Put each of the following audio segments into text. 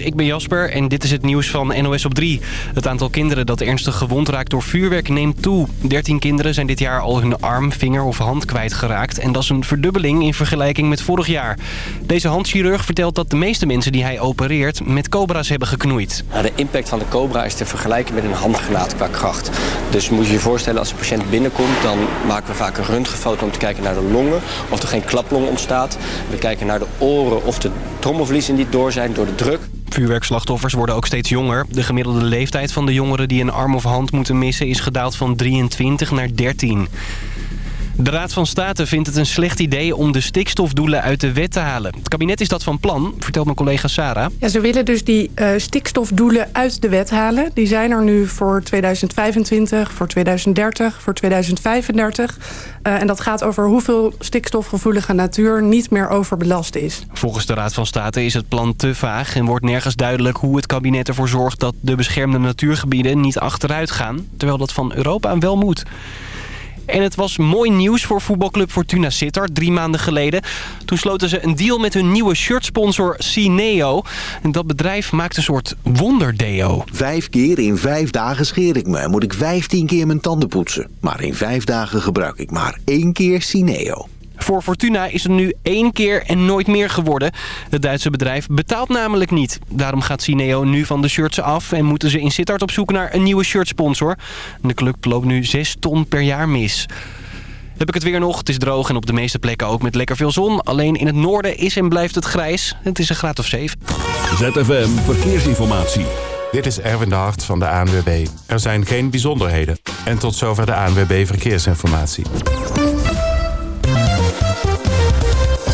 Ik ben Jasper en dit is het nieuws van NOS op 3. Het aantal kinderen dat ernstig gewond raakt door vuurwerk neemt toe. 13 kinderen zijn dit jaar al hun arm, vinger of hand kwijtgeraakt. En dat is een verdubbeling in vergelijking met vorig jaar. Deze handchirurg vertelt dat de meeste mensen die hij opereert met cobra's hebben geknoeid. Nou, de impact van de cobra is te vergelijken met een handgranaat qua kracht. Dus moet je je voorstellen als de patiënt binnenkomt... dan maken we vaak een röntgenfoto om te kijken naar de longen... of er geen klaplong ontstaat. We kijken naar de oren of de trommelvliezen niet door zijn door de druk. Vuurwerkslachtoffers worden ook steeds jonger. De gemiddelde leeftijd van de jongeren die een arm of hand moeten missen... is gedaald van 23 naar 13. De Raad van State vindt het een slecht idee om de stikstofdoelen uit de wet te halen. Het kabinet is dat van plan, vertelt mijn collega Sarah. Ja, ze willen dus die uh, stikstofdoelen uit de wet halen. Die zijn er nu voor 2025, voor 2030, voor 2035. Uh, en dat gaat over hoeveel stikstofgevoelige natuur niet meer overbelast is. Volgens de Raad van State is het plan te vaag... en wordt nergens duidelijk hoe het kabinet ervoor zorgt... dat de beschermde natuurgebieden niet achteruit gaan... terwijl dat van Europa wel moet. En het was mooi nieuws voor voetbalclub Fortuna Sittard drie maanden geleden. Toen sloten ze een deal met hun nieuwe shirtsponsor Cineo. En dat bedrijf maakt een soort wonderdeo. Vijf keer in vijf dagen scheer ik me en moet ik vijftien keer mijn tanden poetsen. Maar in vijf dagen gebruik ik maar één keer Cineo. Voor Fortuna is het nu één keer en nooit meer geworden. Het Duitse bedrijf betaalt namelijk niet. Daarom gaat Cineo nu van de shirts af en moeten ze in Sittard op zoek naar een nieuwe shirtsponsor. De club loopt nu 6 ton per jaar mis. Heb ik het weer nog. Het is droog en op de meeste plekken ook met lekker veel zon. Alleen in het noorden is en blijft het grijs. Het is een graad of 7. ZFM Verkeersinformatie. Dit is Erwin de Hart van de ANWB. Er zijn geen bijzonderheden. En tot zover de ANWB Verkeersinformatie.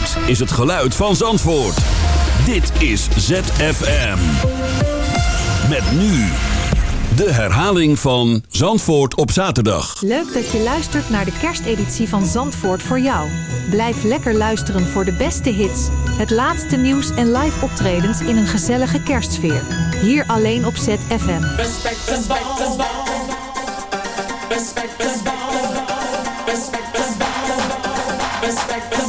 Dit is het geluid van Zandvoort. Dit is ZFM. Met nu de herhaling van Zandvoort op zaterdag. Leuk dat je luistert naar de kersteditie van Zandvoort voor jou. Blijf lekker luisteren voor de beste hits, het laatste nieuws en live optredens in een gezellige kerstsfeer. Hier alleen op ZFM. Respect. Respect. Respect ball. Respect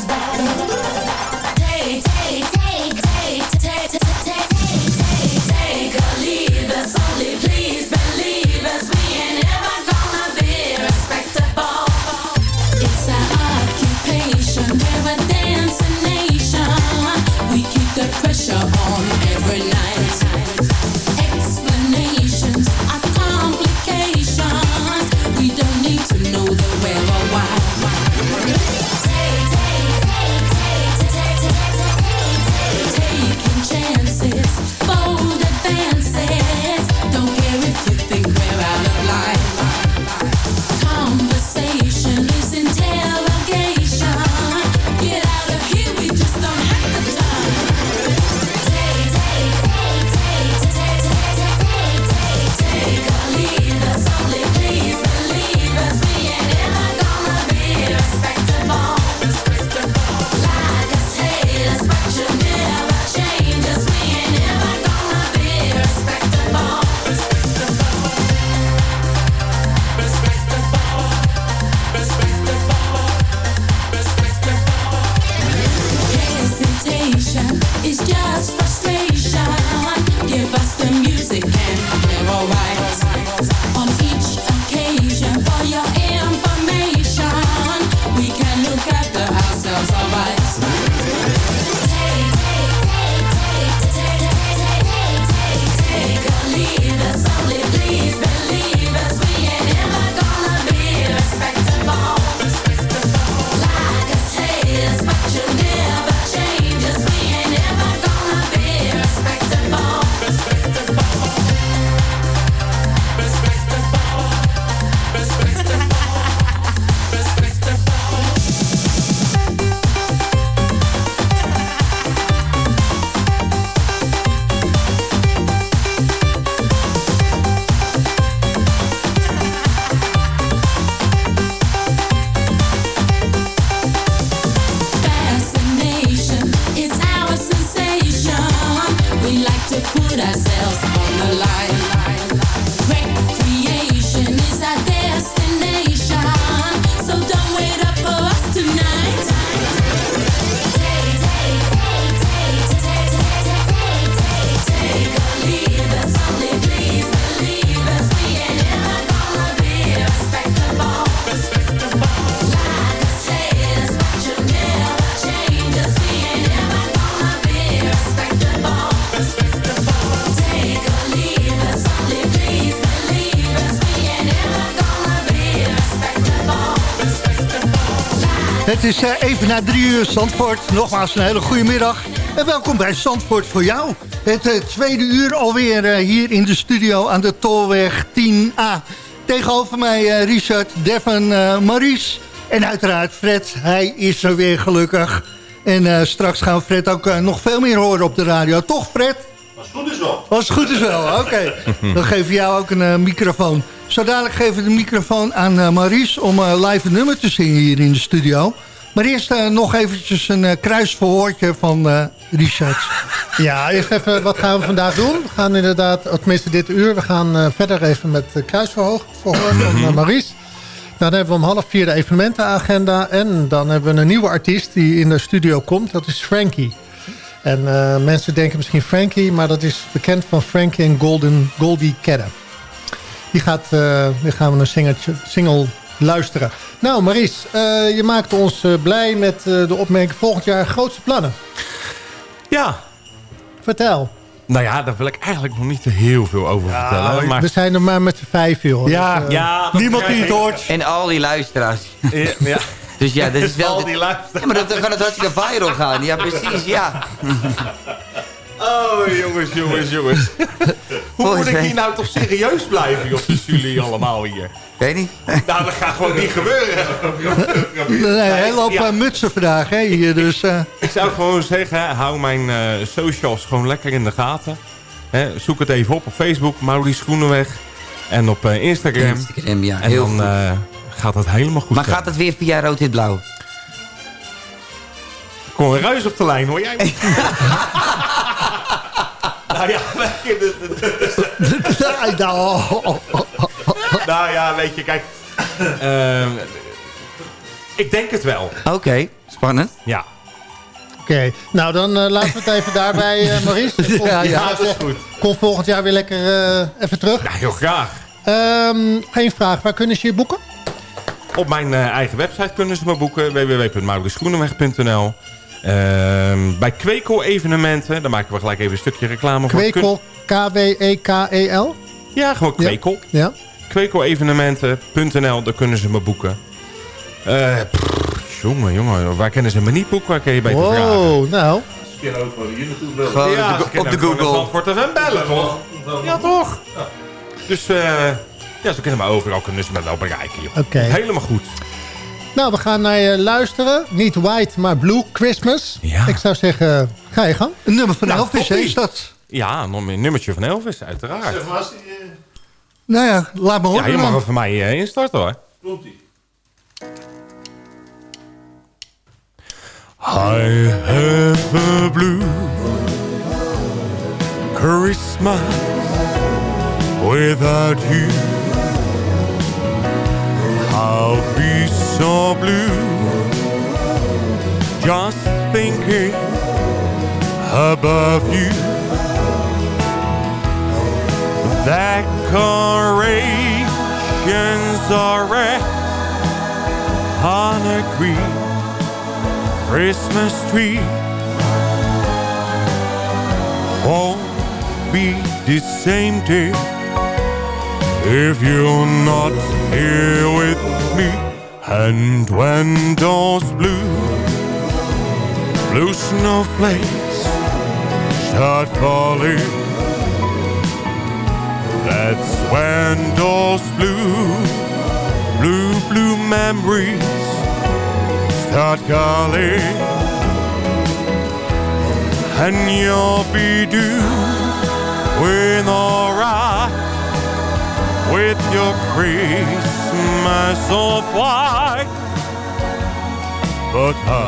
Het is eh, even na drie uur Zandvoort. Nogmaals een hele goede middag. En welkom bij Zandvoort voor jou. Het eh, tweede uur alweer eh, hier in de studio aan de Tolweg 10A. Tegenover mij Richard, Devon, Maurice en uiteraard Fred. Hij is er weer gelukkig. En straks gaan we Fred ook nog veel meer horen op de radio. Toch Fred? Als het goed is wel. Als het goed is wel, oké. Dan geven we jou ook een microfoon. Zo dadelijk geven we de microfoon aan eh, Maurice om eh, live een nummer te zingen hier in de studio. Maar eerst eh, nog eventjes een kruisverhoortje van eh, Richard. Ja, eerst even, wat gaan we vandaag doen? We gaan inderdaad, tenminste dit uur, we gaan verder even met kruisverhoor verhoor van uh, Maurice. Dan hebben we om half vier de evenementenagenda. En dan hebben we een nieuwe artiest die in de studio komt. Dat is Frankie. En mensen denken misschien Frankie, maar dat is bekend van Frankie en Golden, Goldie Kedde. Die, gaat, eh, die gaan we een singeltje, single luisteren. Nou, Maurice, eh, je maakt ons eh, blij met eh, de opmerking volgend jaar grootste plannen. Ja. Vertel. Nou ja, daar wil ik eigenlijk nog niet heel veel over vertellen. Maar... We zijn er maar met z'n vijf, joh. Ja, Dus, ja, dat niemand die het hoort. En al die luisteraars. Ja, ja. Dus ja, dat is wel... Al die luisteraars. Ja, maar dan dan kan het hartstikke viral gaan. Ja, precies, ja. Oh, jongens, jongens, jongens. Hoe moet ik hier nou toch serieus blijven, joh, tussen jullie allemaal hier? Weet niet. Nou, dat gaat gewoon niet gebeuren. Een hele hoop Ja. eh, mutsen vandaag hè, hier, dus... eh, Ik zou gewoon zeggen, hou mijn eh, socials gewoon lekker in de gaten. Hè, zoek het even op op Facebook, Maurice Groeneweg. En op eh, Instagram. Instagram, ja, En heel dan eh, gaat het helemaal goed. Maar gaat het weer via rood, wit, blauw? Kom een ruis op de lijn, hoor jij? nou ja, weet je, nou, ja, weet je, kijk. ehm, ik denk het wel. Oké, spannend. Ja. Oké, nou dan eh, laten we het even daarbij, eh Maurice. Volgend Ja, ja, dat is goed. Kom volgend jaar weer lekker eh, even terug. Ja, heel graag. Ehm, geen vraag, waar kunnen ze je boeken? Op mijn eh, eigen website kunnen ze me boeken. www.mauritsgroeneweg.nl bij Kwekel evenementen. Daar maken we gelijk even een stukje reclame voor. Kwekel, K-W-E-K-E-L? Ja, gewoon Kwekel. Ja. Kwekelevenementen.nl, daar kunnen ze me boeken. Eh, jongen, jongen, waar kennen ze me niet boeken? Waar kun je beter vragen? Wow, nou. Ze kunnen ook wel hier naartoe bellen. Gewoon Ja, op de, op de Google. Zandvoort FM bellen, toch? Ja, toch? Dus eh, ja, ze kunnen me overal kunnen ze me wel bereiken. joh. Oké. Helemaal goed. Nou, we gaan naar je luisteren. Niet White, maar Blue Christmas. Ja. Ik zou zeggen, ga je gang. Een nummer van Nou, Elvis, toppie. is dat? Ja, nog een nummertje van Elvis, uiteraard. Zeg maar, als die, eh, Nou ja, laat me Ja, horen je mag er voor mij eh, instarten hoor. komt-ie. I have a blue Christmas without you. I'll be so blue just thinking about you. Decorations are red on a green. Christmas tree. Won't be the same day if you're not here with me. And when those blue, blue snowflakes start falling, that's when those blue, blue, blue memories start calling and you'll be doing alright with your Christmas of white. But I,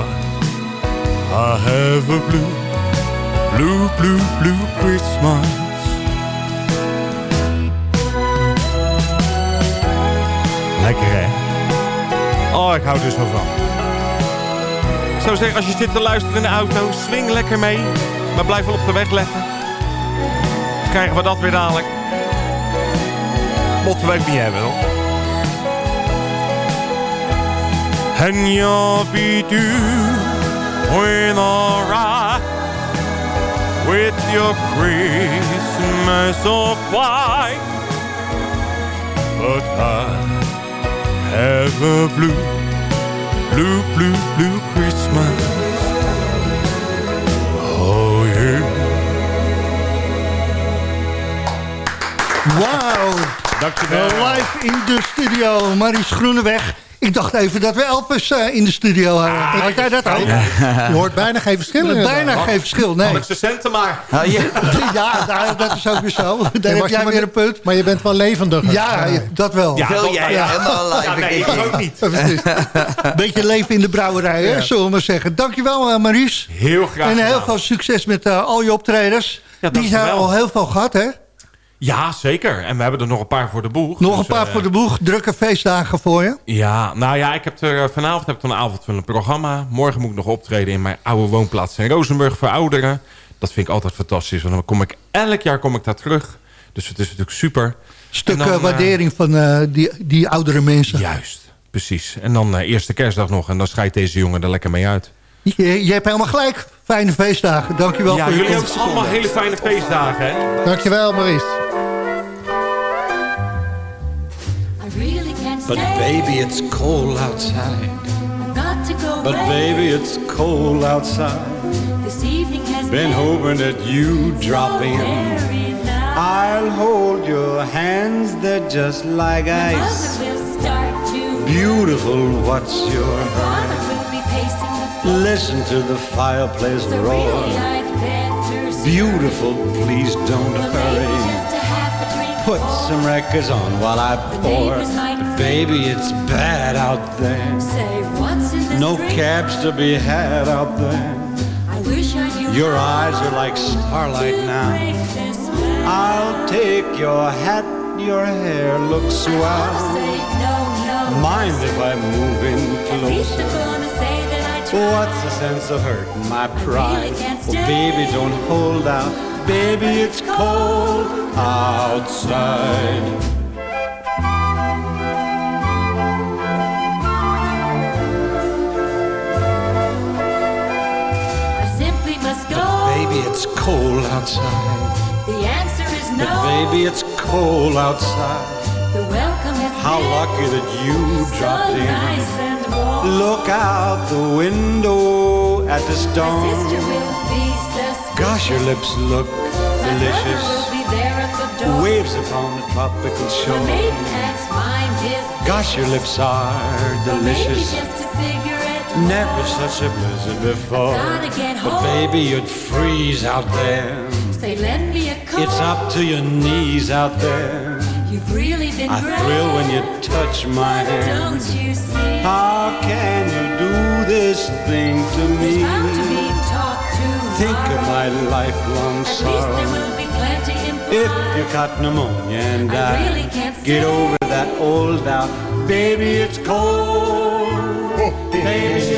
I have a blue, blue, blue, blue Christmas. Lekker hè? Oh, ik hou er zo van. Ik zou zeggen, als je zit te luisteren in de auto, swing lekker mee. Maar blijf wel op de weg letten. Krijgen we dat weer dadelijk. Mochten we ook niet hebben hoor. En je be do when alright with your Christmas of white. But I have a blue, blue, blue, blue Christmas. Oh yeah. Wauw. Dankjewel. Live in de studio, Maries Groeneweg. Ik dacht even dat we Elvis eh, in de studio hadden. Had jij dat ook? Je hoort bijna geen verschil. Bijna geen verschil, nee. Alex de centen maar. Ja, daar- dat is ook weer zo. Daar Nee, heb jij weer een punt. Maar je bent wel levendiger. Ja, dat wel. Ja, Wil jij ja. helemaal live Ja, nee, ik ook niet. Een beetje leven in de brouwerij, hè, zullen we maar zeggen. Dankjewel, eh, Maries. Heel graag En heel gedaan. veel succes met eh, al je optredens. Ja, Die zijn al heel veel gehad, hè? Ja, zeker. En we hebben er nog een paar voor de boeg. Nog Dus, een paar eh, voor de boeg. Drukke feestdagen voor je. Ja, nou ja, ik heb er, eh, vanavond heb ik een avondvullend programma. Morgen moet ik nog optreden in mijn oude woonplaats in Rozenburg voor ouderen. Dat vind ik altijd fantastisch. Want dan kom ik, elk jaar kom ik daar terug. Dus het is natuurlijk super. Stuk dan, eh, waardering van die, die oudere mensen. Juist, precies. En dan eerste kerstdag nog. En dan scheidt deze jongen er lekker mee uit. Je, je hebt helemaal gelijk. Fijne feestdagen. Dankjewel ja, voor jullie hebben allemaal hele fijne feestdagen, hè? Dankjewel, Maurice. But baby, it's cold outside. I've got to go But baby, it's cold outside. This evening has Been hoping that you drop in. I'll hold your hands, they're just like ice. Mother will start to. Beautiful, what's your Listen to the fireplace So roar. really I'd better stay. Beautiful, please don't Well, maybe hurry. just a half a drink Put more. some records on while I pour. neighbors might Baby, it's bad out there. Say what's in this No drink? cabs to be had out there. I wish I knew Your how eyes are like starlight to now. break this spell. I'll take your hat, your hair looks swell. Say no, no. Mind if I move in At What's the sense of hurting my pride? Oh, baby, don't hold out. Baby, it's cold outside. I simply must go. Baby, it's cold outside. The answer is no. But baby, it's cold outside. the welcome has How lucky that you so dropped in. nice and. Look out the window at the storm. sister will be suspicious. Gosh, your lips look My delicious. will be there at the door. Waves upon the tropical shore. maiden aunt's mind is Gosh, your lips are delicious. just a cigarette. Never such a blizzard before. But baby, you'd freeze out there. Say, lend me a coat. It's up to your knees out there. You've really been I great. thrill when you touch my hand. Don't you see? Ah, How can you do this thing to me? Bound to be talk Think of my lifelong At least there sorrow. will be plenty in If you got pneumonia and I die, really can't get stay. over that old doubt. Baby, it's cold. Oh, Baby,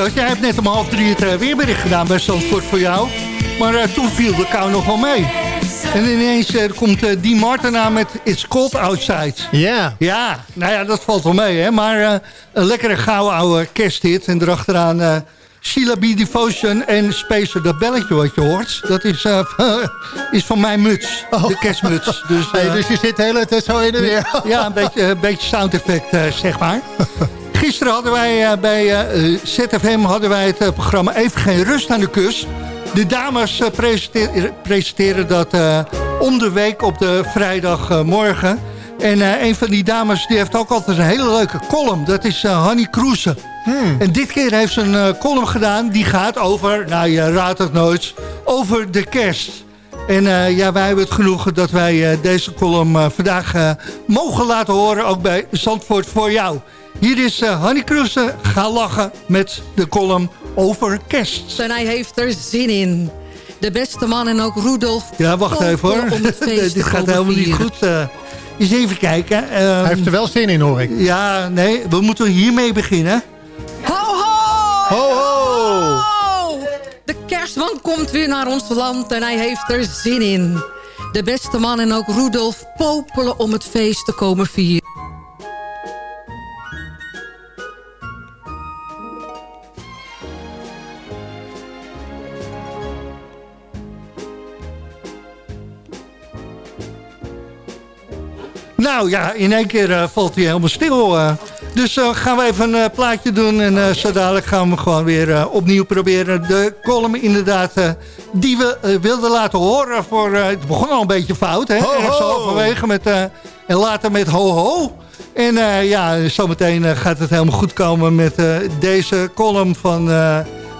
Richard, jij hebt net om half drie het eh, weerbericht gedaan bij Zandvoort voor jou. Maar eh, toen viel de kou nog wel mee. En ineens eh, komt Dean Martin aan met It's Cold Outside. Ja. Ja, nou ja, dat valt wel mee, hè. Maar een lekkere gouden oude kersthit. En erachteraan eh Sheila B. Devotion en Spacer. Dat belletje wat je hoort, dat is, is van mijn muts. De kerstmuts. Dus, Hey, dus je zit de hele tijd zo in en weer. ja, een beetje, een beetje sound effect, zeg maar. Gisteren hadden wij eh, bij eh, ZFM hadden wij het eh, programma Even Geen Rust aan de Kus. De dames presenteren, presenteren dat om de week op de vrijdagmorgen. en een van die dames die heeft ook altijd een hele leuke column. Dat is Hanny Kroese. En dit keer heeft ze een column gedaan die gaat over, nou je raadt het nooit, over de kerst. En ja, wij hebben het genoegen dat wij deze column vandaag mogen laten horen, ook bij Zandvoort voor jou. Hier is uh, Hanny Kroese, ga lachen met de column over kerst. En hij heeft er zin in. De beste man en ook Rudolf. Ja, wacht even hoor. Dit gaat komen helemaal niet goed. eh. eens even kijken. Hij heeft er wel zin in, hoor ik. Ja, nee, we moeten hiermee beginnen. Ho, ho! Ho, ho! De kerstman komt weer naar ons land en hij heeft er zin in. De beste man en ook Rudolf popelen om het feest te komen vieren. Nou ja, in één keer eh, valt hij helemaal stil. eh. Dus eh, gaan we even een plaatje doen. En zo dadelijk gaan we gewoon weer opnieuw proberen. De column inderdaad die we wilden laten horen. Voor, het begon al een beetje fout. Hè? Ho, ho. halverwege met, en later met ho ho. En ja, zometeen gaat het helemaal goed komen met deze column van...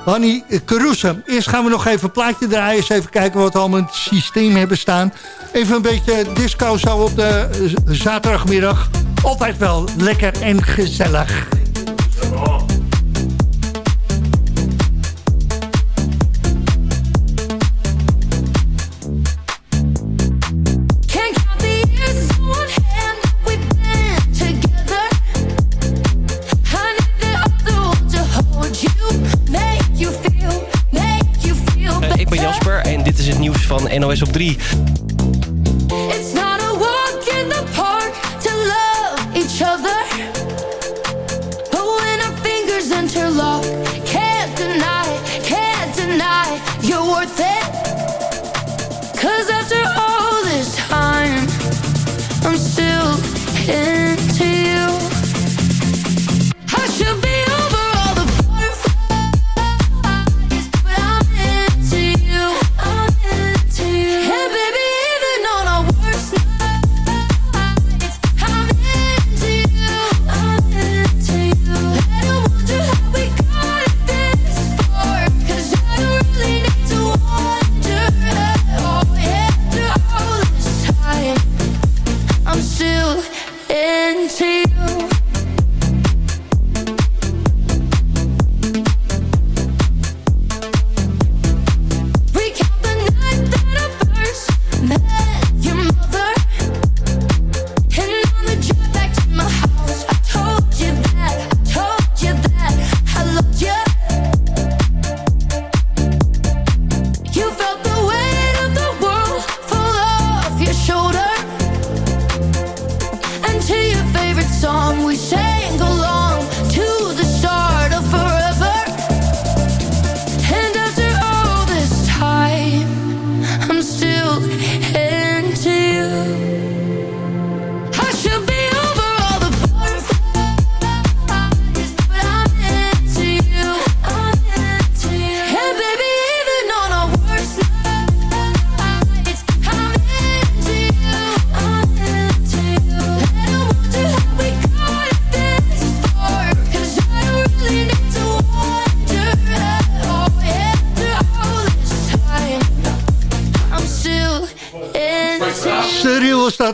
Hanny Caruso. Eerst gaan we nog even een plaatje draaien. Eens even kijken wat we allemaal in het systeem hebben staan. Even een beetje disco zo op de zaterdagmiddag. Altijd wel lekker en gezellig. Van NOS op 3.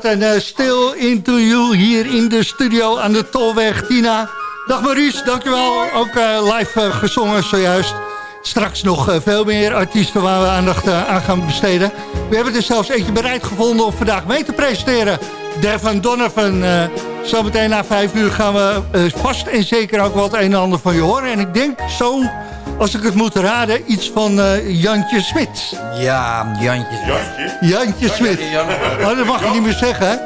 En uh, Into You hier in de studio aan de Tolweg. Tina, dag Maurice, dankjewel. Ook uh, live uh, gezongen zojuist. Straks nog veel meer artiesten waar we aandacht aan gaan besteden. We hebben er zelfs eentje bereid gevonden om vandaag mee te presenteren. Devon Donovan. zometeen na vijf uur gaan we vast en zeker ook het een en ander van je horen. En ik denk zo als ik het moet raden, iets van uh, Jantje Smit. Ja, Jantje Smit. Jantje Smit. Oh, dat mag je niet meer zeggen, hè?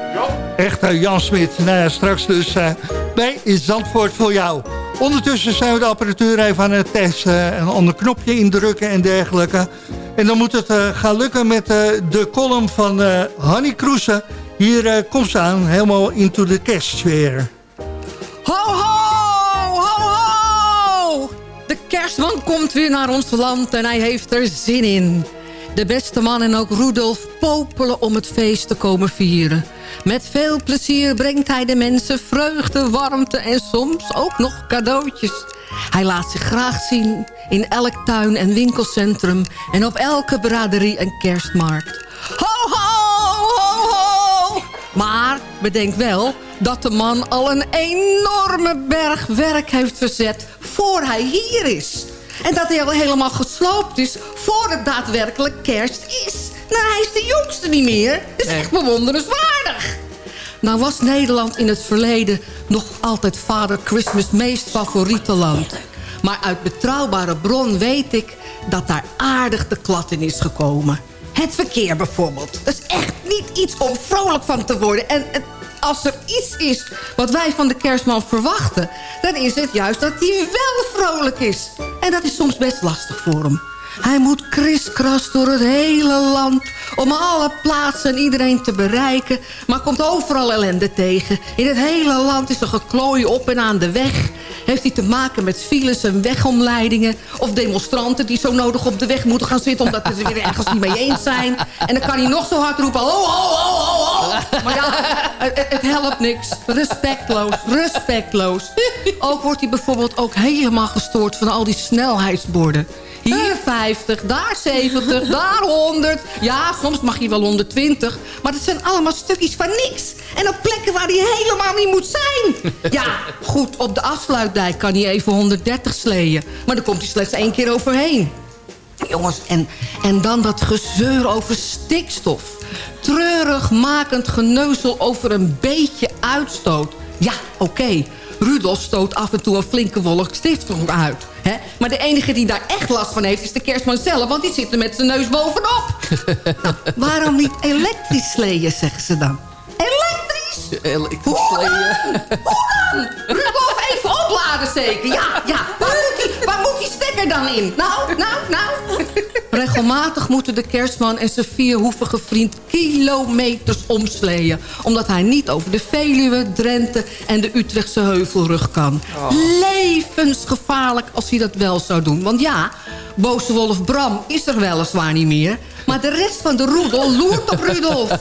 Echt uh, Jan Smit. Nou ja, straks dus uh, bij Zandvoort voor jou. Ondertussen zijn we de apparatuur even aan het testen. een ander knopje indrukken en dergelijke. En dan moet het gaan lukken met de column van Hanny Kroesen. Hier komt ze aan, helemaal into de kerstsfeer. Ho, kerstman komt weer naar ons land en hij heeft er zin in. De beste man en ook Rudolf popelen om het feest te komen vieren. Met veel plezier brengt hij de mensen vreugde, warmte en soms ook nog cadeautjes. Hij laat zich graag zien in elk tuin- en winkelcentrum... en op elke braderie en kerstmarkt. Ho, ho, ho, ho! Maar bedenk wel dat de man al een enorme berg werk heeft verzet voor hij hier is. En dat hij al helemaal gesloopt is voor het daadwerkelijk kerst is. Nou, hij is de jongste niet meer. Dat is echt bewonderenswaardig. Nou was Nederland in het verleden nog altijd vader Christmas meest favoriete land. Maar uit betrouwbare bron weet ik dat daar aardig de klad in is gekomen. Het verkeer bijvoorbeeld. Dat is echt niet iets om vrolijk van te worden. En als er iets is wat wij van de kerstman verwachten... dan is het juist dat hij wel vrolijk is. En dat is soms best lastig voor hem. Hij moet kriskras door het hele land om alle plaatsen en iedereen te bereiken... maar komt overal ellende tegen. In het hele land is er geklooi op en aan de weg. Heeft hij te maken met files en wegomleidingen... of demonstranten die zo nodig op de weg moeten gaan zitten... omdat ze er weer ergens niet mee eens zijn. En dan kan hij nog zo hard roepen... ho, ho, ho, ho, ho. Maar ja, het, het helpt niks. Respectloos, respectloos. Ook wordt hij bijvoorbeeld ook helemaal gestoord van al die snelheidsborden... Hier 50, daar 70, daar 100. Ja, soms mag je wel 120. Maar dat zijn allemaal stukjes van niks. En op plekken waar hij helemaal niet moet zijn. Ja, goed, op de afsluitdijk kan hij even 130 sleeën. Maar dan komt hij slechts één keer overheen. Jongens, en, en dan dat gezeur over stikstof. Treurig makend geneuzel over een beetje uitstoot. Ja, oké. Okay. Rudolf stoot af en toe een flinke wolk stikstof uit. Hè? Maar de enige die daar echt last van heeft is de kerstman zelf... want die zit er met zijn neus bovenop. nou, waarom niet elektrisch sleeën, zeggen ze dan? Elektrisch? Elektrisch sleeën? Hoe dan? Rudolf, zeker. Ja, ja. Waar moet, die, waar moet die stekker dan in? Nou, nou, nou. Regelmatig moeten de kerstman en zijn vierhoevige vriend kilometers omsleeën. Omdat hij niet over de Veluwe, Drenthe en de Utrechtse heuvelrug kan. Oh. Levensgevaarlijk als hij dat wel zou doen. Want ja, boze wolf Bram is er weliswaar niet meer... Maar de rest van de roedel loert op Rudolf.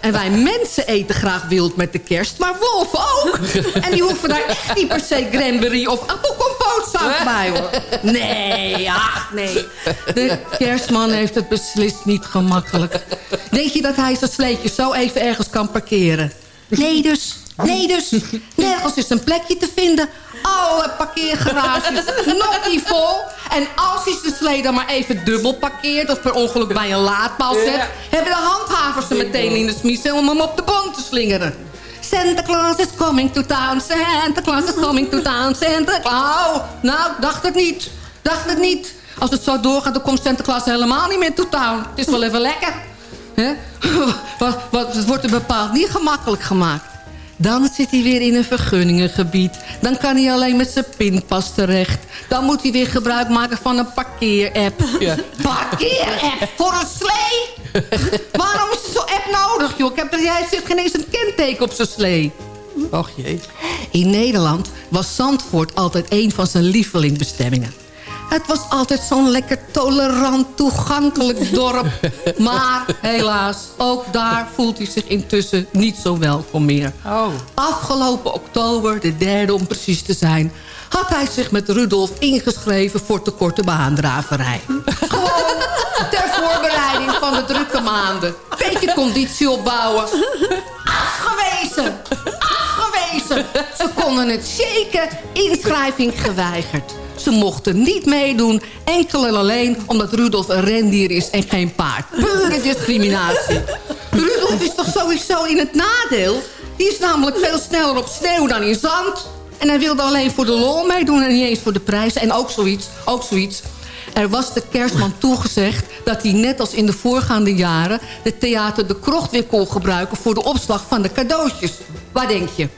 En wij mensen eten graag wild met de kerst, maar wolven ook. En die hoeven daar echt niet per se cranberry of appelcompootsaus bij, hoor. Nee, ach nee. De kerstman heeft het beslist niet gemakkelijk. Denk je dat hij zijn sleetje zo even ergens kan parkeren? Nee dus, nee dus. Nergens is een plekje te vinden. Alle parkeergarages nog niet vol. En als hij zijn slee dan maar even dubbel parkeert... of per ongeluk bij een laadpaal zet... hebben de handhavers er meteen in de smissen om hem op de boom te slingeren. Santa Claus is coming to town. Santa Claus is coming to town. Santa Claus. Nou, dacht het niet. Dacht het niet. Als het zo doorgaat, dan komt Santa Claus helemaal niet meer to town. Het is wel even lekker. Hè? Wat, wat, het wordt er bepaald niet gemakkelijk gemaakt. Dan zit hij weer in een vergunningengebied. Dan kan hij alleen met zijn pinpas terecht. Dan moet hij weer gebruik maken van een parkeerapp. Ja. Parkeerapp voor een slee? Waarom is zo'n app nodig, joh? Ik heb, jij zit geen eens een kenteken op zijn slee. Och jee. In Nederland was Zandvoort altijd een van zijn lievelingbestemmingen. Het was altijd zo'n lekker tolerant, toegankelijk dorp. Maar helaas, ook daar voelt hij zich intussen niet zo welkom meer. Oh. Afgelopen oktober, de derde om precies te zijn... had hij zich met Rudolf ingeschreven voor te korte baandraverij. Gewoon ter voorbereiding van de drukke maanden. Beetje conditie opbouwen. Afgewezen! Afgewezen! Ze konden het shaken, inschrijving geweigerd. Ze mochten niet meedoen, enkel en alleen omdat Rudolf een rendier is en geen paard. Pure discriminatie. Rudolf is toch sowieso in het nadeel? Die is namelijk veel sneller op sneeuw dan in zand. En hij wilde alleen voor de lol meedoen en niet eens voor de prijs. En ook zoiets, ook zoiets. Er was de kerstman toegezegd dat hij net als in de voorgaande jaren... de theater de krocht weer kon gebruiken voor de opslag van de cadeautjes. Waar denk je?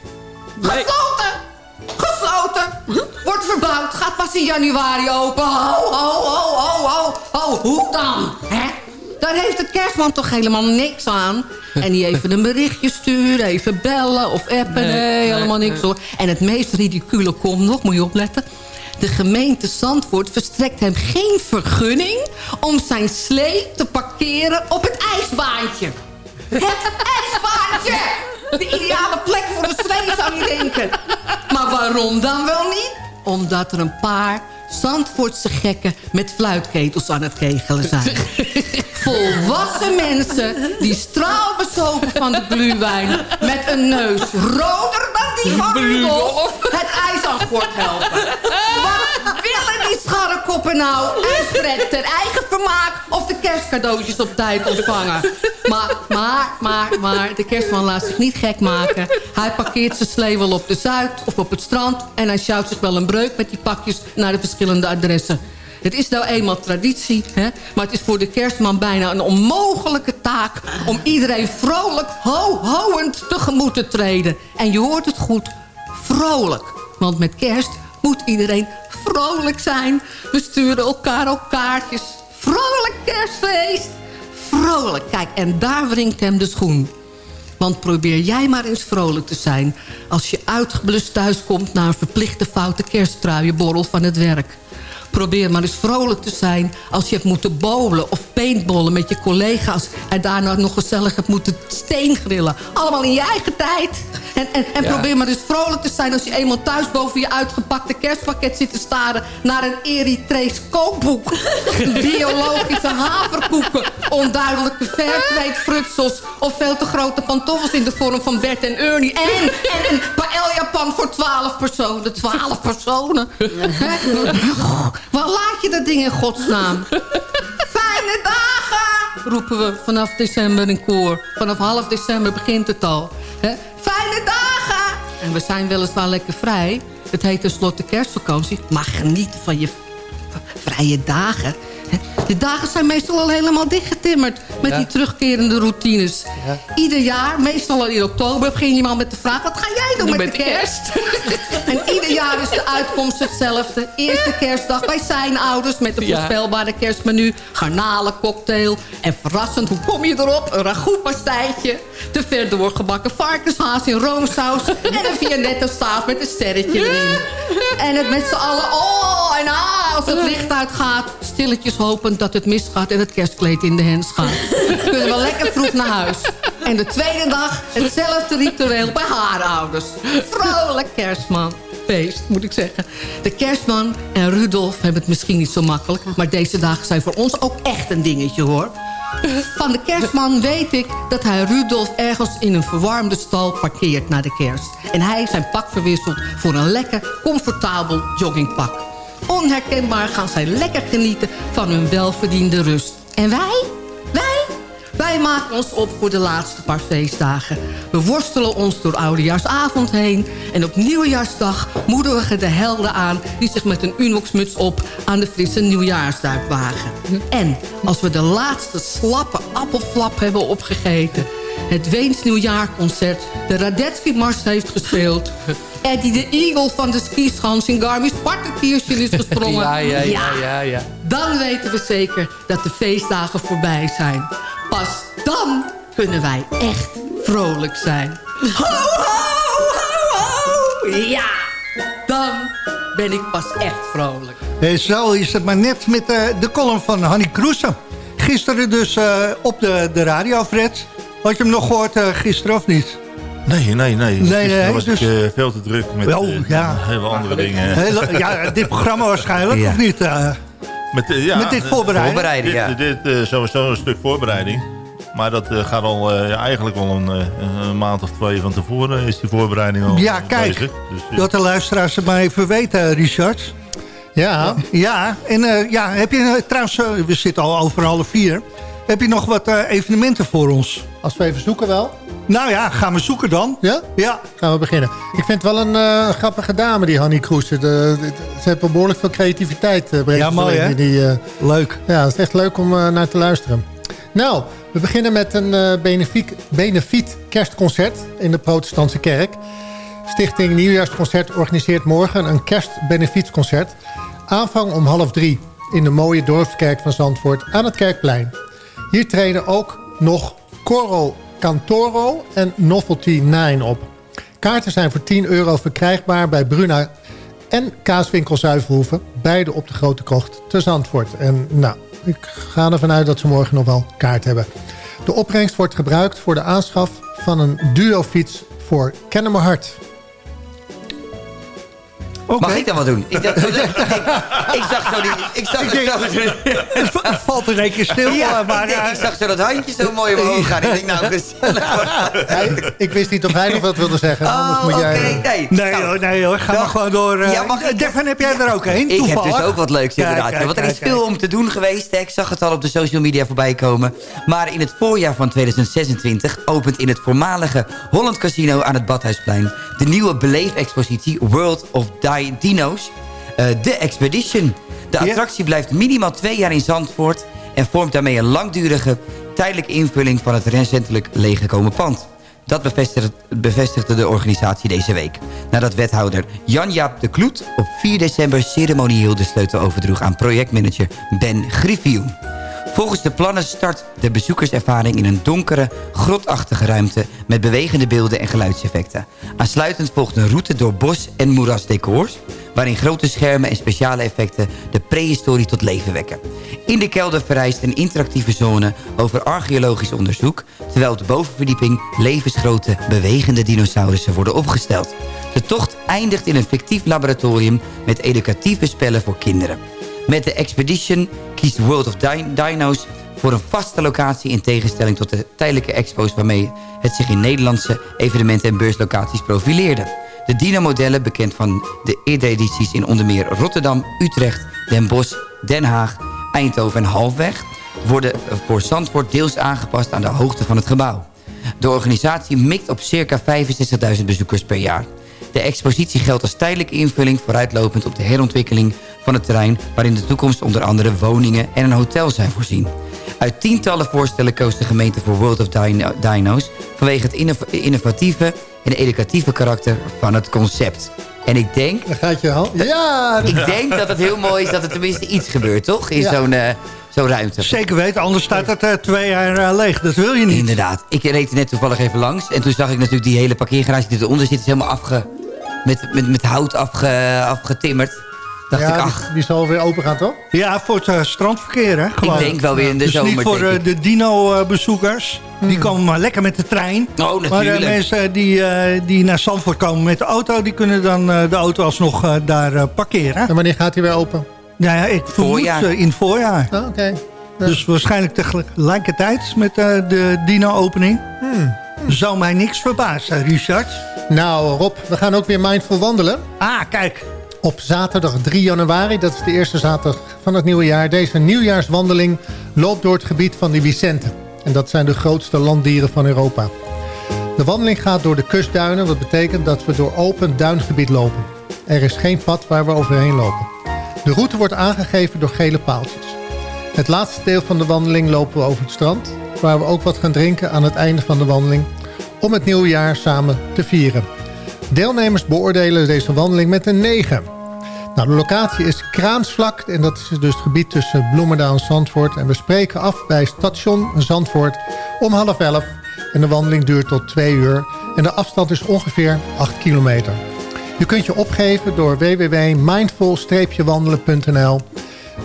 Gesloten! Gesloten! Wordt verbouwd, gaat pas in januari open. Ho, ho, ho, ho, ho, ho. Hoe dan? Hè? Daar heeft de kerstman toch helemaal niks aan. En die even een berichtje sturen, even bellen of appen. Nee, Nee, helemaal niks hoor. En het meest ridicule komt nog, moet je opletten. De gemeente Zandvoort verstrekt hem geen vergunning... om zijn slee te parkeren op het ijsbaantje. Het ijsbaantje! De ideale plek voor een slee, zou je denken. Maar waarom dan wel niet? Omdat er een paar Zandvoortse gekken met fluitketels aan het kegelen zijn. Volwassen mensen die straalbezopen van de gluwijn... met een neus roder dan die van Rudolf het ijs aan helpen. Wat die scharrekoppen nou? Uitstrekt ter eigen vermaak of de kerstcadeautjes op tijd ontvangen? Maar, maar, maar, maar, de kerstman laat zich niet gek maken. Hij parkeert zijn slee wel op de Zuid of op het strand... en hij sjouwt zich wel een breuk met die pakjes naar de verschillende adressen. Het is nou eenmaal traditie, hè? maar het is voor de kerstman bijna een onmogelijke taak... om iedereen vrolijk, ho-hoend tegemoet te treden. En je hoort het goed, vrolijk. Want met kerst moet iedereen vrolijk zijn. We sturen elkaar ook kaartjes. Vrolijk kerstfeest! Vrolijk, kijk, en daar wringt hem de schoen. Want probeer jij maar eens vrolijk te zijn... als je uitgeblust thuiskomt na een verplichte foute kersttruienborrel van het werk. Probeer maar eens vrolijk te zijn als je hebt moeten bowlen of paintballen met je collega's... en daarna nog gezellig hebt moeten steengrillen. Allemaal in je eigen tijd. En, en, en Ja. probeer maar eens vrolijk te zijn als je eenmaal thuis boven je uitgepakte kerstpakket zit te staren... naar een Eritrees kookboek. Biologische haverkoeken, onduidelijke fairtrade-frutsels... of veel te grote pantoffels in de vorm van Bert en Ernie. En, en een paella-pan voor 12 personen. 12 personen. Waar laat je dat ding in godsnaam? Fijne dagen! Roepen we vanaf december in koor. Vanaf half december begint het al. Fijne dagen! En we zijn weliswaar lekker vrij. Het heet tenslotte kerstvakantie. Maar geniet van je vrije dagen. De dagen zijn meestal al helemaal dichtgetimmerd. Met Ja. die terugkerende routines. Ieder jaar, meestal al in oktober, begin je met de vraag... wat ga jij doen met, de kerst? en ieder jaar is de uitkomst hetzelfde. Eerste kerstdag bij zijn ouders met een Ja. voorspelbare kerstmenu. Garnalencocktail. En verrassend, hoe kom je erop? Een ragoutpastijtje. Te ver doorgebakken varkenshaas in roomsaus. en een Vianetto staaf met een sterretje erin. En het met z'n allen, oh en ah, als het licht uitgaat. Stilletjes hopend dat het misgaat en het kerstkleed in de hens gaat. Kunnen we lekker vroeg naar huis. En de tweede dag hetzelfde ritueel bij haar ouders. Vrolijk kerstman. Feest, moet ik zeggen. De kerstman en Rudolf hebben het misschien niet zo makkelijk... maar deze dagen zijn voor ons ook echt een dingetje, hoor. Van de kerstman weet ik dat hij Rudolf ergens in een verwarmde stal parkeert na de kerst. En hij zijn pak verwisselt voor een lekker, comfortabel joggingpak. Onherkenbaar gaan zij lekker genieten van hun welverdiende rust. En wij? Wij? Wij maken ons op voor de laatste paar feestdagen. We worstelen ons door oudejaarsavond heen. En op nieuwjaarsdag moedigen de helden aan... die zich met een Unox-muts op aan de frisse nieuwjaarsduik wagen. En als we de laatste slappe appelflap hebben opgegeten... het Weens nieuwjaarconcert, de Radetzky-mars heeft gespeeld... Eddie de Eagle van de skischans in Garmisch-Partenkiertje is gesprongen. Ja, ja, ja, ja, ja. Dan weten we zeker dat de feestdagen voorbij zijn. Pas dan kunnen wij echt vrolijk zijn. Ho, ho, ho, ho! Ja, dan ben ik pas echt vrolijk. Eh, zo is het maar net met eh, de column van Hanny Kroese. Gisteren dus eh, op de, de radio, Fred. Had je hem nog gehoord eh, gisteren of niet? Nee, nee, nee. Nee, was dus- ik eh, veel te druk met Wel, ja. hele andere dingen. Hele, ja, dit programma waarschijnlijk, Ja. of niet? eh? Met, ja, Met dit ja. Dit, dit, eh, sowieso een stuk voorbereiding. Maar dat gaat al eh, ja, eigenlijk al een, een maand of twee van tevoren is die voorbereiding al Ja, kijk. bezig. Dus, Dat de luisteraars het maar even weten, Richard. Ja. Ja, en eh, ja, heb je trouwens, we zitten al over half vier. Heb je nog wat eh, evenementen voor ons? Als we even zoeken wel. Nou ja, gaan we zoeken dan. Ja? Ja. Gaan we beginnen. Ik vind het wel een eh, grappige dame, die Hanny Kroes. De, de- ze heeft behoorlijk veel creativiteit. brengt Ja, mooi, hè? Die, eh, Leuk. ja, het is echt leuk om naar te luisteren. Nou, we beginnen met een eh benefiet, kerstconcert in de protestantse kerk. Stichting Nieuwjaarsconcert organiseert morgen een kerstbenefietsconcert. Aanvang om half drie in de mooie dorpskerk van Zandvoort aan het Kerkplein. Hier treden ook nog Coro Cantoro en Novelty 9 op. Kaarten zijn voor 10 euro verkrijgbaar bij Bruna en Kaaswinkel Zuivelhoeven. Beide op de Grote Kocht te Zandvoort. En nou, ik ga ervan uit dat ze morgen nog wel kaart hebben. De opbrengst wordt gebruikt voor de aanschaf van een duofiets voor Kennemer Hart. Mag ik dan wat doen? Ik, dacht, ik, ik zag zo die... Ik zag Ik denk- zo, Het valt in één keer stil. ja, maar, ik, denk, ik zag zo dat handje zo mooi omhoog gaan. Ik denk, nou, gezellig. Ik wist niet of hij nog wat wilde zeggen. anders Oh, moet jij... nee. Nee Nou, hoor, nee hoor, ga maar gewoon door. eh. Ja, mag ik- Devin, heb jij er ook een? Ik heb dus ook wat leuks inderdaad. kijk, Want er is kijk, veel om te doen geweest. hè. Ik zag het al op de social media voorbij komen. Maar in het voorjaar van 2026 opent in het voormalige Holland Casino aan het Badhuisplein... de nieuwe beleefexpositie World of Di- Dino's, eh, The Expedition. De attractie blijft minimaal twee jaar in Zandvoort... en vormt daarmee een langdurige, tijdelijke invulling van het recentelijk leeggekomen pand. Dat bevestigde, bevestigde de organisatie deze week. Nadat wethouder Jan-Jaap de Kloet op 4 december ceremonieel de sleutel overdroeg aan projectmanager Ben Griffioen. Volgens de plannen start de bezoekerservaring in een donkere, grotachtige ruimte... met bewegende beelden en geluidseffecten. Aansluitend volgt een route door bos- en moerasdecors... waarin grote schermen en speciale effecten de prehistorie tot leven wekken. In de kelder verrijst een interactieve zone over archeologisch onderzoek... terwijl op de bovenverdieping levensgrote, bewegende dinosaurussen worden opgesteld. De tocht eindigt in een fictief laboratorium met educatieve spellen voor kinderen. Met de Expedition kiest World of Di- Dino's voor een vaste locatie... in tegenstelling tot de tijdelijke expo's... waarmee het zich in Nederlandse evenementen en beurslocaties profileerde. De dino-modellen, bekend van de eerdere edities in onder meer Rotterdam, Utrecht, Den Bosch, Den Haag, Eindhoven en Halfweg... worden voor Zandvoort deels aangepast aan de hoogte van het gebouw. De organisatie mikt op circa 65.000 bezoekers per jaar. De expositie geldt als tijdelijke invulling vooruitlopend op de herontwikkeling van het terrein... waarin in de toekomst onder andere woningen en een hotel zijn voorzien. Uit tientallen voorstellen koos de gemeente voor World of Dino- Dino's... vanwege het innov- innovatieve en educatieve karakter van het concept. En ik denk... Daar gaat je hand. Ja! Ik denk dat het heel mooi is dat er tenminste iets gebeurt, toch? In Ja. zo'n eh, zo'n ruimte. Zeker weten, anders staat het eh, twee jaar eh, leeg. Dat wil je niet. Inderdaad. Ik reed er net toevallig even langs. En toen zag ik natuurlijk die hele parkeergarage die eronder zit... is helemaal afge, met, met, met hout afge, afgetimmerd. Dacht ja, ik, die- ach, Die, zal weer open gaan, toch? Ja, voor het eh, strandverkeer, hè? Gewoon. denk wel weer in de dus zomer, niet voor eh, ik. de dino-bezoekers. Die komen maar lekker met de trein. Oh, Maar de natuurlijk. mensen die, eh, die naar Zandvoort komen met de auto... die kunnen dan eh, de auto alsnog eh, daar eh, parkeren. En wanneer gaat hij weer open? Nou ja, ik vermoed Voorjaar. eh, in het voorjaar. Oh, Oké. Ja. Dus waarschijnlijk tegelijkertijd met eh, de dino-opening. Hmm. Zou mij niks verbazen, Richard. Nou, Rob, we gaan ook weer mindful wandelen. Ah, kijk. Op zaterdag 3 januari, dat is de eerste zaterdag van het nieuwe jaar. Deze nieuwjaarswandeling loopt door het gebied van de Vicenten. En dat zijn de grootste landdieren van Europa. De wandeling gaat door de kustduinen. wat betekent dat we door open duingebied lopen. Er is geen pad waar we overheen lopen. De route wordt aangegeven door gele paaltjes. Het laatste deel van de wandeling lopen we over het strand... waar we ook wat gaan drinken aan het einde van de wandeling... om het nieuwe jaar samen te vieren. Deelnemers beoordelen deze wandeling met een 9. Nou, de locatie is Kraansvlak en dat is dus het gebied tussen Bloemendaal en Zandvoort. En we spreken af bij station Zandvoort om half elf. En de wandeling duurt tot 2 uur. En de afstand is ongeveer 8 kilometer. Je kunt je opgeven door www.mindful-wandelen.nl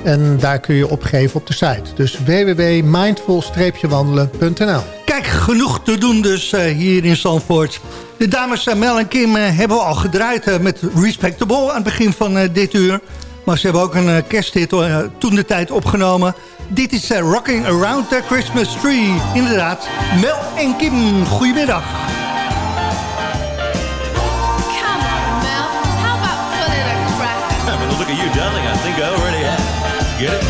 En daar kun je opgeven op de site. Dus www.mindful-wandelen.nl Kijk, genoeg te doen dus eh, hier in Zandvoort. De dames eh, Mel en Kim eh, hebben we al gedraaid met Respectable aan het begin van eh, dit uur. Maar ze hebben ook een kersthit toen de tijd opgenomen. Dit is eh, Rocking Around the Christmas Tree. Inderdaad, Mel en Kim, goedemiddag. Come on, Mel. How about putting a cracker? Well, look at you, darling. I think I already. Get it?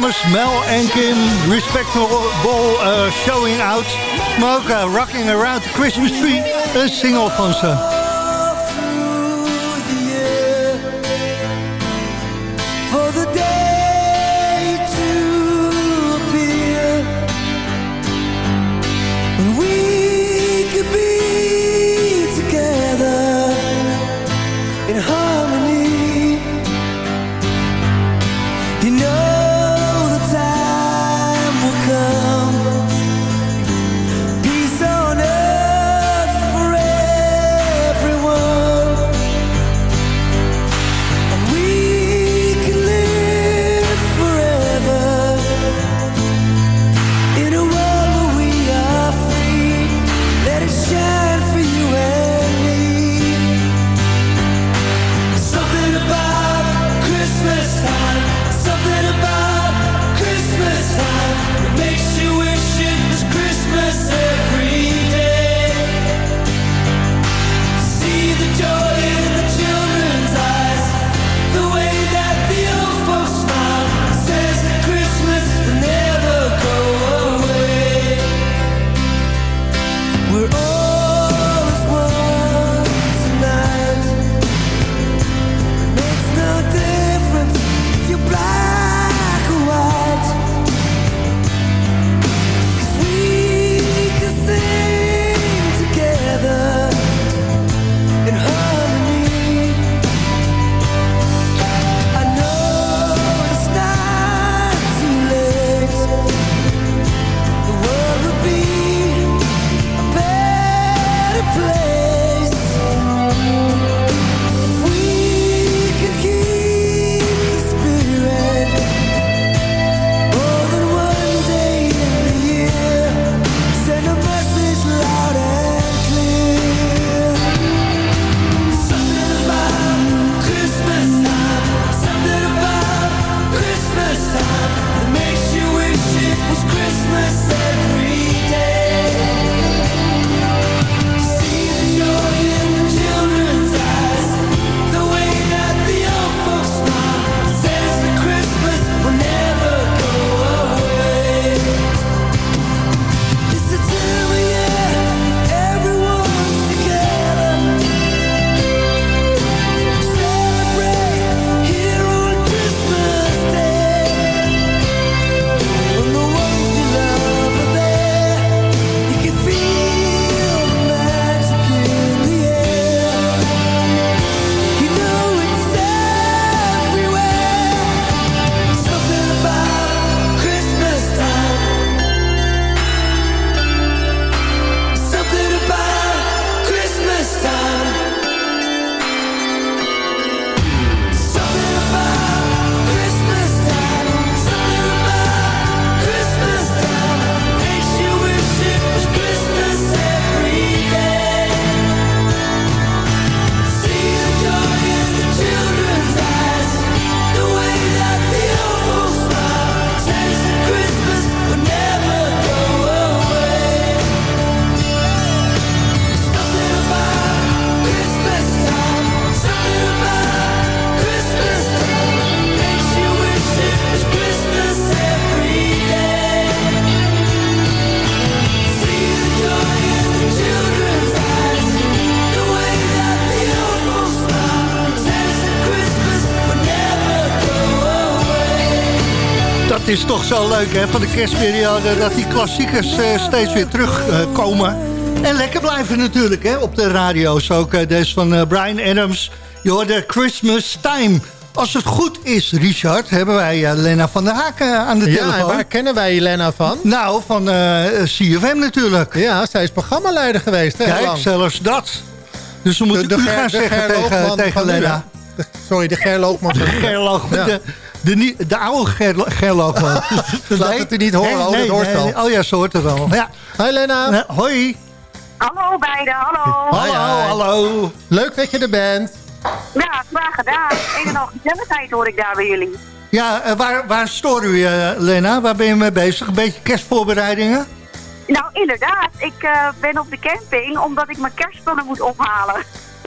Dames Mel en Kim, respectable uh, showing out. Maar uh, Rocking Around the Christmas Tree, een single van. Zo leuk hè, van de kerstperiode... dat die klassiekers eh, steeds weer terugkomen. en lekker blijven natuurlijk hè, op de radio's. Ook eh, deze van eh, Brian Adams. Je hoorde Christmas Time. Als het goed is, Richard, hebben wij Lena van der Haak aan de Ja, telefoon. en waar kennen wij Lena van? Nou, van CFM natuurlijk. Ja, zij is programmaleider geweest. Hè, Kijk, lang. zelfs dat. Dus we moeten De- de u gaan de zeggen tegen, Lena. De- Sorry, de Gerloogman De Gerloogman, Ja. De, de, nie- de oude Ger- Gerloogman. Laat het u niet horen, oh, dat hoort wel. Oh ja, ze hoort het wel. Ja. Hoi Lena. Nee, hoi. Hallo beiden, hallo. Hallo, hallo. Leuk dat je er bent. Ja, graag gedaan. Een en al gezelligheid hoor ik daar bij jullie. Ja, eh, waar, waar storen u, eh, Lena? Waar ben je mee bezig? Een beetje kerstvoorbereidingen? Nou, inderdaad. Ik eh, ben op de camping omdat ik mijn kerstspullen moet ophalen.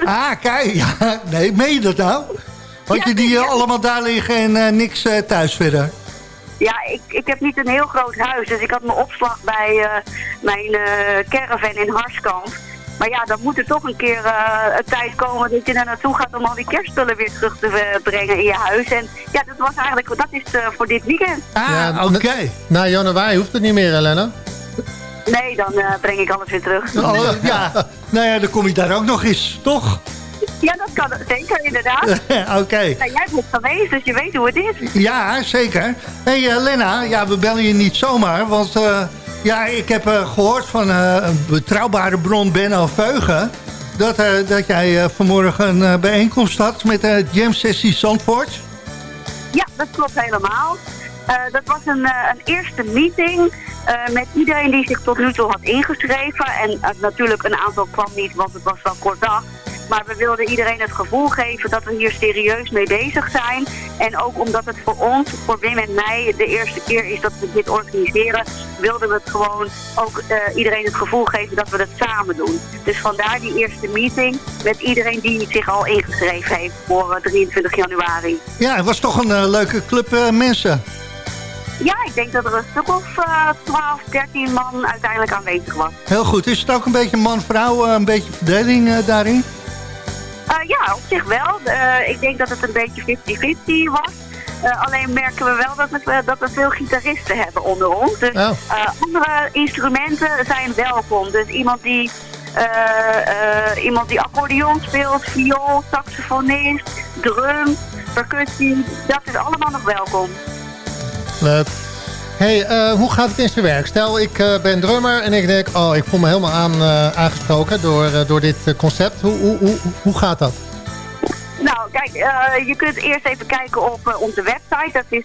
Ah, kijk. Ja, nee, meen je dat nou? Had je die eh, allemaal daar liggen en eh, niks eh, thuis verder? Ja, ik, ik heb niet een heel groot huis, dus ik had mijn opslag bij eh, mijn eh, caravan in Harskamp. Maar ja, dan moet er toch een keer eh, een tijd komen dat je daar naartoe gaat om al die kerstspullen weer terug te brengen in je huis. En ja, dat was eigenlijk, dat is eh, voor dit weekend. Ah, oké. Na januari hoeft het niet meer, Lena. Nee, dan eh, breng ik alles weer terug. Oh, ja, nou ja, dan kom je daar ook nog eens, toch? Ja, dat kan zeker, inderdaad. Oké. Ja, jij bent geweest, dus je weet hoe het is. Ja, zeker. Hé hey, eh, Lena, ja, we bellen je niet zomaar, want eh, ja, ik heb eh, gehoord van een betrouwbare bron Benno Veugen... dat, dat jij vanmorgen een bijeenkomst had met de Jam Sessie Zandvoort. Ja, dat klopt helemaal. Dat was een, een eerste meeting met iedereen die zich tot nu toe had ingeschreven. En natuurlijk een aantal kwam niet, want het was wel kort dag. Maar we wilden iedereen het gevoel geven dat we hier serieus mee bezig zijn. En ook omdat het voor ons, voor Wim en mij, de eerste keer is dat we dit organiseren, wilden we het gewoon ook eh, iedereen het gevoel geven dat we het samen doen. Dus vandaar die eerste meeting met iedereen die zich al ingeschreven heeft voor eh, 23 januari. Ja, het was toch een eh, leuke club eh, mensen. Ja, ik denk dat er een stuk of eh 12, 13 man uiteindelijk aanwezig was. Heel goed. Is het ook een beetje man-vrouw, eh, een beetje verdeling eh, daarin? Eh, ja, op zich wel. Eh, ik denk dat het een beetje 50-50 was. Eh, alleen merken we wel dat we, dat we veel gitaristen hebben onder ons. Dus Oh. eh, andere instrumenten zijn welkom. Dus iemand die, eh, eh, iemand die accordeon speelt, viool, saxofonist, drum, percussie, dat is allemaal nog welkom. Leuk. hey, eh, hoe gaat het in zijn werk? Stel, ik eh, ben drummer en ik denk... oh, ik voel me helemaal aan, eh, aangesproken door, eh, door dit eh, concept. Hoe, hoe, hoe, hoe gaat dat? Nou, kijk, eh, je kunt eerst even kijken op eh, onze website. Dat is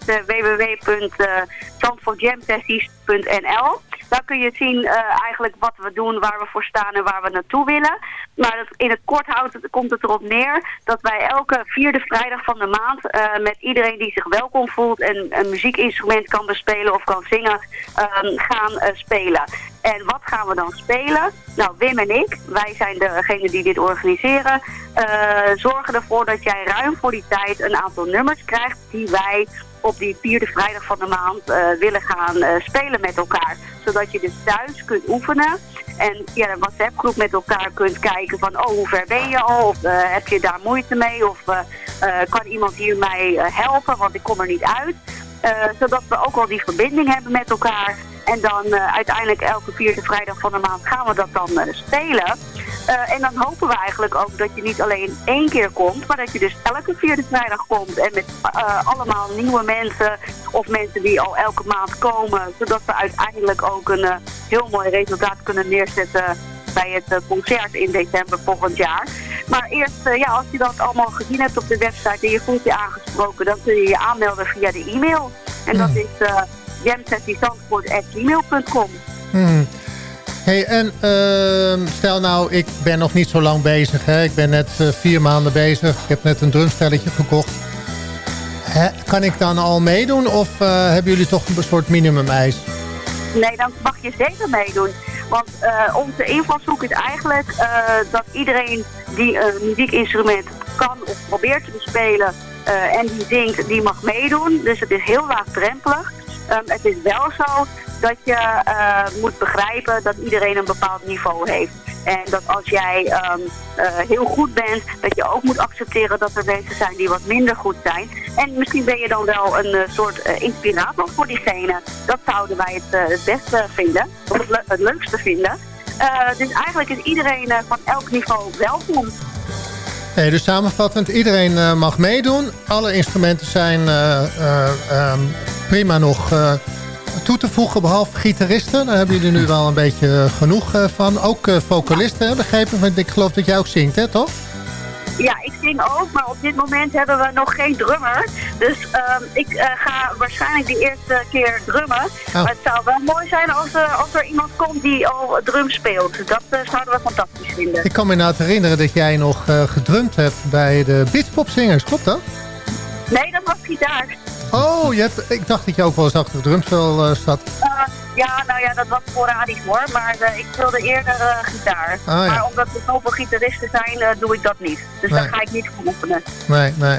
uh. Daar kun je zien eh, eigenlijk wat we doen, waar we voor staan en waar we naartoe willen. Maar dat, in het kort houdt, komt het erop neer dat wij elke vierde vrijdag van de maand eh, met iedereen die zich welkom voelt en een muziekinstrument kan bespelen of kan zingen, ehm, gaan eh, spelen. En wat gaan we dan spelen? Nou, Wim en ik, wij zijn degene die dit organiseren, eh, zorgen ervoor dat jij ruim voor die tijd een aantal nummers krijgt die wij op die vierde vrijdag van de maand eh, willen gaan eh, spelen met elkaar. Zodat je dus thuis kunt oefenen en via een WhatsApp groep met elkaar kunt kijken van oh hoe ver ben je al of eh, heb je daar moeite mee of kan iemand hier mij helpen want ik kom er niet uit. Zodat we ook al die verbinding hebben met elkaar. En dan uiteindelijk elke vierde vrijdag van de maand gaan we dat dan spelen. Eh, en dan hopen we eigenlijk ook dat je niet alleen één keer komt, maar dat je dus elke vierde vrijdag komt. En met eh, allemaal nieuwe mensen of mensen die al elke maand komen. Zodat we uiteindelijk ook een eh, heel mooi resultaat kunnen neerzetten bij het concert in december volgend jaar. Maar eerst, ja, als je dat allemaal gezien hebt op de website en je voelt je aangesproken, dan kun je je aanmelden via de e-mail. En dat is uh, jamsessiezandvoort.gmail.com. Hmm. Hey, en ehm, stel nou, ik ben nog niet zo lang bezig. Hè? Ik ben net eh, vier maanden bezig. Ik heb net een drumstelletje gekocht. Hè, kan ik dan al meedoen of eh, hebben jullie toch een soort minimum-eis? Nee, dan mag je zeker meedoen. Want eh, onze invalshoek is eigenlijk dat iedereen die een muziekinstrument kan of probeert te bespelen en die zingt, die mag meedoen. Dus het is heel laagdrempelig. Ehm, het is wel zo dat je eh, moet begrijpen dat iedereen een bepaald niveau heeft. En dat als jij ehm, eh, heel goed bent, dat je ook moet accepteren dat er mensen zijn die wat minder goed zijn. En misschien ben je dan wel een eh, soort inspirator voor diegene. Dat zouden wij het, het beste vinden, of het, het leukste vinden. Dus eigenlijk is iedereen van elk niveau welkom. Nee, dus samenvattend, iedereen eh, mag meedoen. Alle instrumenten zijn eh, eh, ehm, prima nog toe te voegen, behalve gitaristen. Daar hebben jullie nu wel een beetje genoeg van. Ook vocalisten, begrepen? Want ik geloof dat jij ook zingt, hè, toch? Ja, ik zing ook, maar op dit moment hebben we nog geen drummer. Dus ehm, ik eh, ga waarschijnlijk de eerste keer drummen. Maar het zou wel mooi zijn als, er- als er iemand komt die al drum speelt. Dat eh, zouden we fantastisch vinden. Ik kan me nou herinneren dat jij nog eh, gedrumd hebt bij de Beachpopzingers, klopt dat? Nee, dat was gitaar. Oh, je hebt, ik dacht dat je ook wel eens achter het drumspel eh, zat. Eh, ja, nou ja, dat was sporadisch hoor. Maar eh, ik speelde eerder gitaar. Ah, ja. Maar omdat er zoveel gitaristen zijn, doe ik dat niet. Dus Nee. daar ga ik niet voor oefenen. Nee, nee.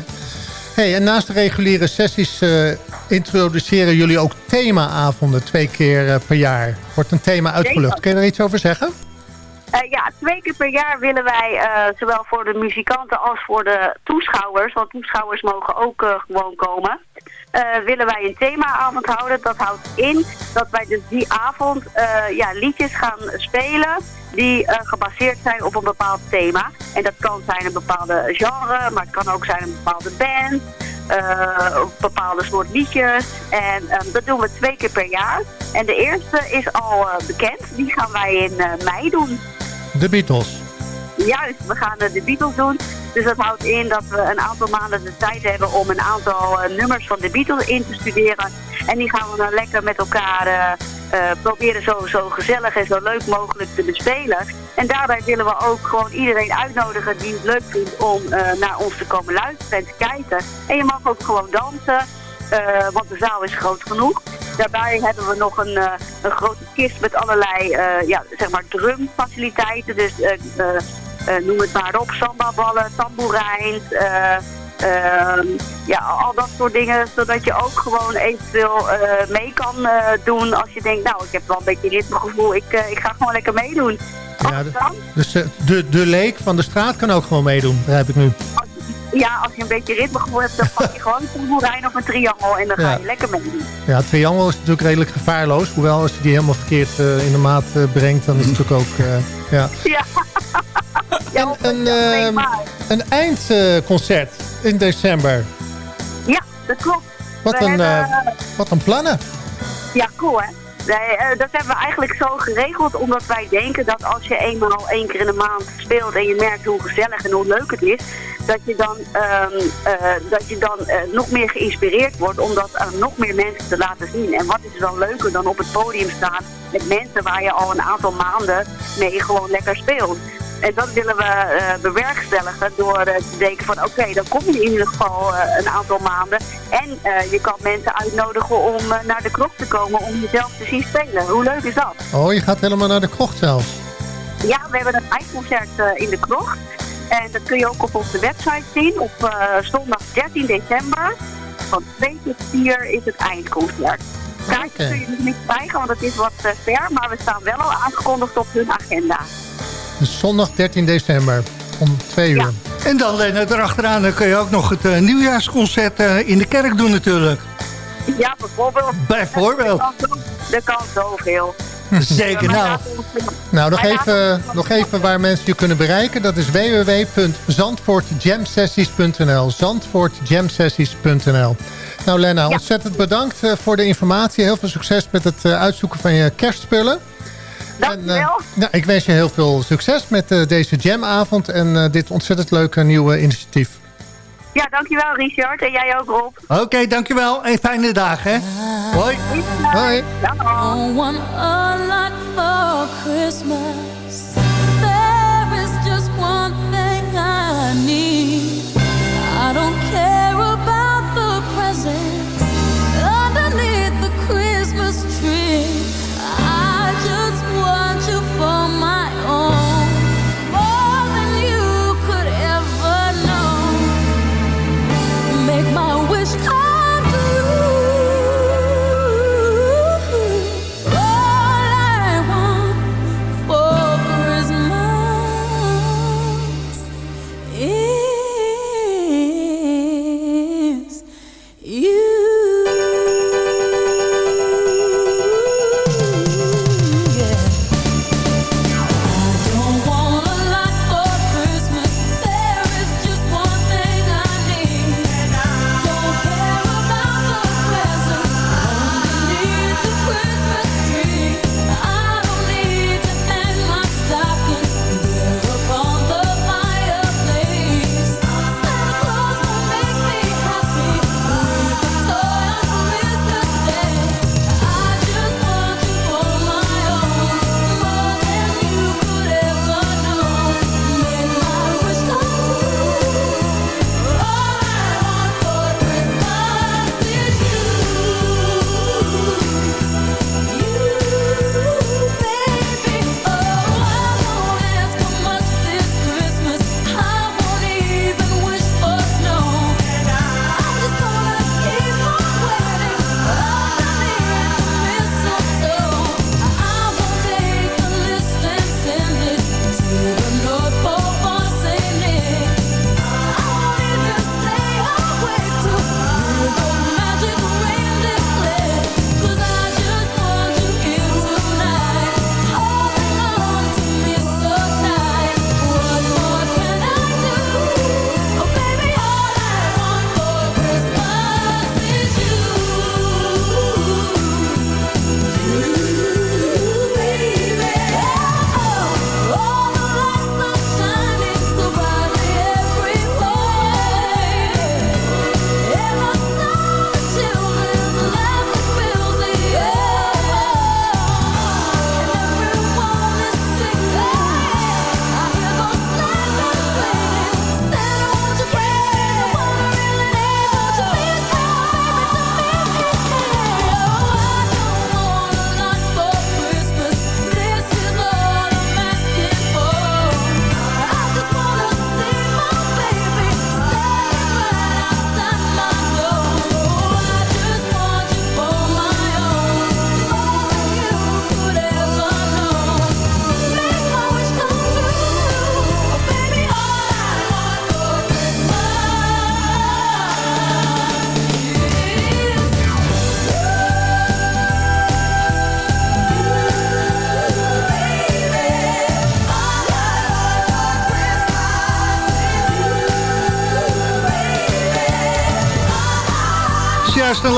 Hey, en naast de reguliere sessies introduceren jullie ook themaavonden twee keer per jaar. Wordt een thema uitgelucht. Kun je er iets over zeggen? Ja, twee keer per jaar willen wij, zowel voor de muzikanten als voor de toeschouwers, want toeschouwers mogen ook gewoon komen, eh, willen wij een themaavond houden. Dat houdt in dat wij dus die avond eh, ja, liedjes gaan spelen die eh, gebaseerd zijn op een bepaald thema. En dat kan zijn een bepaalde genre, maar het kan ook zijn een bepaalde band, een bepaalde soort liedjes. En ehm, dat doen we twee keer per jaar. En de eerste is al bekend, die gaan wij in mei doen. De Beatles. Juist, we gaan de Beatles doen. Dus dat houdt in dat we een aantal maanden de tijd hebben om een aantal eh, nummers van de Beatles in te studeren. En die gaan we dan lekker met elkaar eh, eh, proberen zo, gezellig en zo leuk mogelijk te bespelen. En daarbij willen we ook gewoon iedereen uitnodigen die het leuk vindt om naar ons te komen luisteren en te kijken. En je mag ook gewoon dansen. want de zaal is groot genoeg. Daarbij hebben we nog een, een grote kist met allerlei ja, zeg maar drumfaciliteiten. Dus noem het maar op, sambaballen, tamboerijns, eh, ehm, ja, al dat soort dingen. Zodat je ook gewoon eventueel eh, mee kan eh, doen als je denkt, nou ik heb wel een beetje ritmegevoel, ik, eh, ik ga gewoon lekker meedoen. Ja, de- dus eh, de, de leek van de straat kan ook gewoon meedoen, begrijp ik nu. Ja, als je een beetje ritmegevoel hebt, dan pak je gewoon een tamboerijn of een triangel en dan ga je lekker meedoen. Ja, triangel is natuurlijk redelijk gevaarloos. Hoewel, als je die helemaal verkeerd eh, in de maat eh, brengt, dan is het natuurlijk ook... eh, ja. Ja. En een, ehm, een eindconcert in december. Ja, dat klopt. Wat We een, hebben- wat een plannen. Ja, cool hè. Eh, dat hebben we eigenlijk zo geregeld omdat wij denken dat als je eenmaal één keer in de maand speelt en je merkt hoe gezellig en hoe leuk het is, dat je dan, ehm, eh, dat je dan eh, nog meer geïnspireerd wordt om dat aan nog meer mensen te laten zien. En wat is er dan leuker dan op het podium staan met mensen waar je al een aantal maanden mee gewoon lekker speelt. En dat willen we eh, bewerkstelligen door eh, te denken van oké, dan kom je in ieder geval eh, een aantal maanden. En je kan mensen uitnodigen om naar de krop te komen om jezelf te zien spelen. Hoe leuk is dat? Oh, je gaat helemaal naar de krocht zelfs. Ja, we hebben een eindconcert in de krocht. En dat kun je ook op onze website zien. Op zondag 13 december van 2 tot 4 is het eindconcert. Kaartjes kun je nog niet krijgen, want het is wat ver. Maar we staan wel al aangekondigd op hun agenda. Zondag 13 december om twee uur. En dan Lennart, erachteraan dan kun je ook nog het eh, nieuwjaarsconcert eh, in de kerk doen natuurlijk. Ja, bijvoorbeeld. Bijvoorbeeld. Er kan, zo- er kan zoveel. Zeker, nou. Nou, nog even, nog even waar mensen je kunnen bereiken. Dat is www.zandvoortjamsessies.nl Zandvoortjamsessies.nl Nou Lena, ontzettend bedankt eh, voor de informatie. Heel veel succes met het eh, uitzoeken van je kerstspullen. Dankjewel. nou, ik wens je heel veel succes met eh, deze jamavond en eh, dit ontzettend leuke nieuwe initiatief. Ja, dankjewel Richard. En jij ook Rob. Oké, dankjewel en fijne dagen. Hè? Hoi. Hoi. Don't want a lot for Christmas. There is just one thing I need.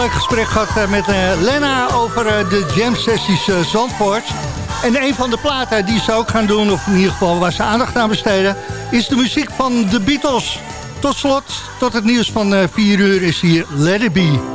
leuk gesprek gehad eh, met eh, Lena over eh, de jam sessies Zandvoort. En een van de platen die ze ook gaan doen, of in ieder geval waar ze aandacht aan besteden... is de muziek van de Beatles. Tot slot, tot het nieuws van 4 uur is hier Let It Be.